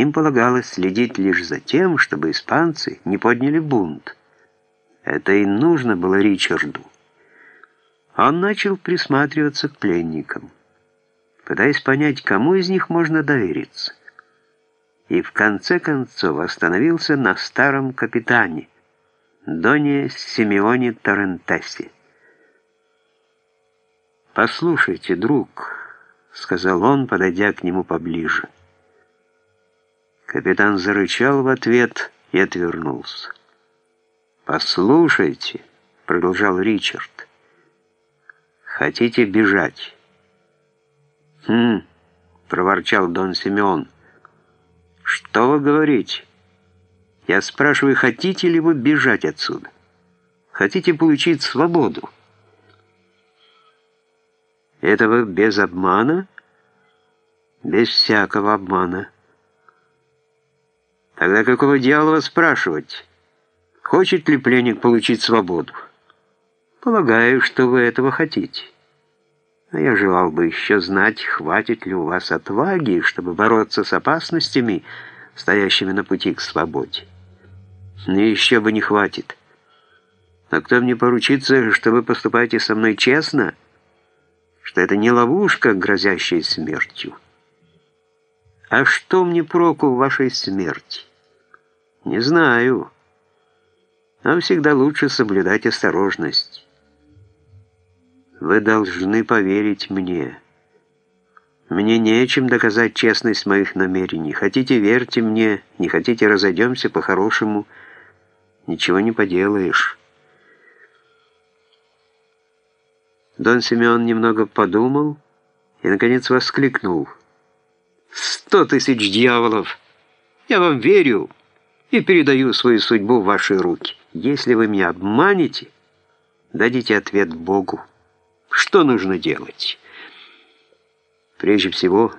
Им полагалось следить лишь за тем, чтобы испанцы не подняли бунт. Это и нужно было Ричарду. Он начал присматриваться к пленникам, пытаясь понять, кому из них можно довериться. И в конце концов остановился на старом капитане, Доне Симеоне Торрентесе. «Послушайте, друг», — сказал он, подойдя к нему поближе. Капитан зарычал в ответ и отвернулся. «Послушайте», — продолжал Ричард, — «хотите бежать?» «Хм», — проворчал Дон Симеон, — «что вы говорите? Я спрашиваю, хотите ли вы бежать отсюда? Хотите получить свободу?» «Этого без обмана?» «Без всякого обмана». Тогда какого дьявола спрашивать, хочет ли пленник получить свободу? Полагаю, что вы этого хотите. Но я желал бы еще знать, хватит ли у вас отваги, чтобы бороться с опасностями, стоящими на пути к свободе. Но еще бы не хватит. А кто мне поручится, что вы поступаете со мной честно, что это не ловушка, грозящая смертью? А что мне проку в вашей смерти? Не знаю. Но всегда лучше соблюдать осторожность. Вы должны поверить мне. Мне нечем доказать честность моих намерений. Хотите, верьте мне, не хотите, разойдемся по-хорошему. Ничего не поделаешь. Дон Симеон немного подумал и, наконец, воскликнул. «Сто тысяч дьяволов! Я вам верю!» И передаю свою судьбу в ваши руки. Если вы меня обманете, дадите ответ Богу. Что нужно делать? Прежде всего,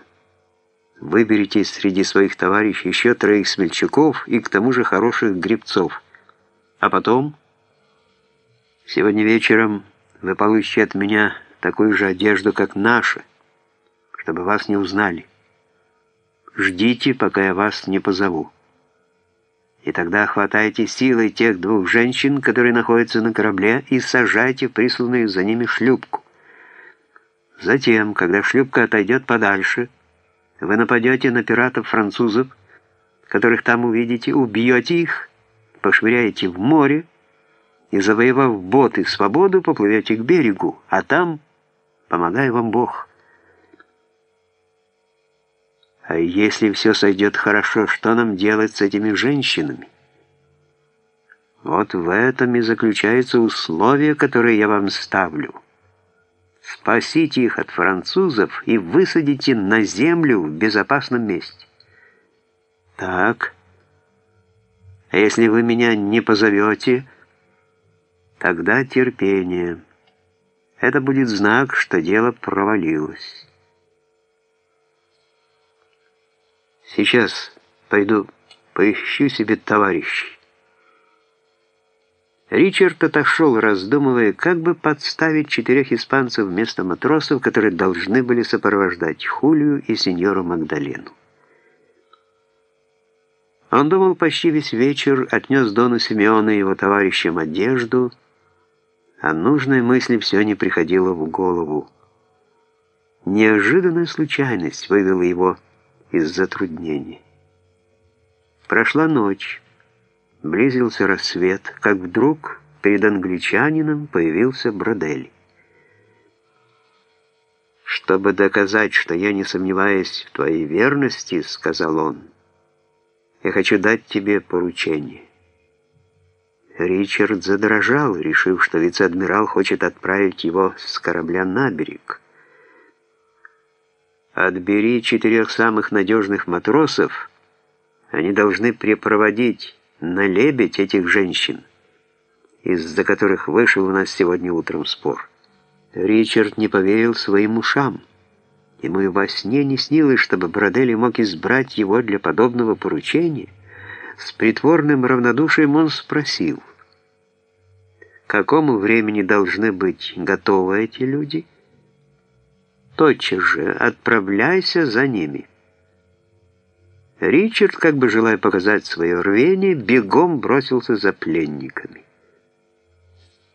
выберите среди своих товарищей еще троих смельчаков и к тому же хороших гребцов. А потом, сегодня вечером вы получите от меня такую же одежду, как наша, чтобы вас не узнали. Ждите, пока я вас не позову. И тогда хватайте силой тех двух женщин, которые находятся на корабле, и сажайте присланную за ними шлюпку. Затем, когда шлюпка отойдет подальше, вы нападете на пиратов-французов, которых там увидите, убьете их, пошвыряете в море, и, завоевав боты свободу, поплывете к берегу, а там, помогай вам Бог». А если все сойдет хорошо, что нам делать с этими женщинами? Вот в этом и заключается условие, которое я вам ставлю. Спасите их от французов и высадите на землю в безопасном месте. Так. А если вы меня не позовете, тогда терпение. Это будет знак, что дело провалилось. Сейчас пойду поищу себе товарищей. Ричард отошел, раздумывая, как бы подставить четырех испанцев вместо матросов, которые должны были сопровождать Хулию и сеньору Магдалену. Он думал почти весь вечер, отнес Дону Симеона и его товарищам одежду, а нужной мысли все не приходило в голову. Неожиданная случайность вывела его из затруднений. Прошла ночь, близился рассвет, как вдруг перед англичанином появился Бродель. «Чтобы доказать, что я не сомневаюсь в твоей верности, — сказал он, — я хочу дать тебе поручение». Ричард задрожал, решив, что вице-адмирал хочет отправить его с корабля на берег. Отбери четырех самых надежных матросов, они должны припроводить на лебедь этих женщин, из-за которых вышел у нас сегодня утром спор. Ричард не поверил своим ушам. Ему и во сне не снилось, чтобы Бродели мог избрать его для подобного поручения. С притворным равнодушием он спросил, какому времени должны быть готовы эти люди? Тотчас же отправляйся за ними». Ричард, как бы желая показать свое рвение, бегом бросился за пленниками.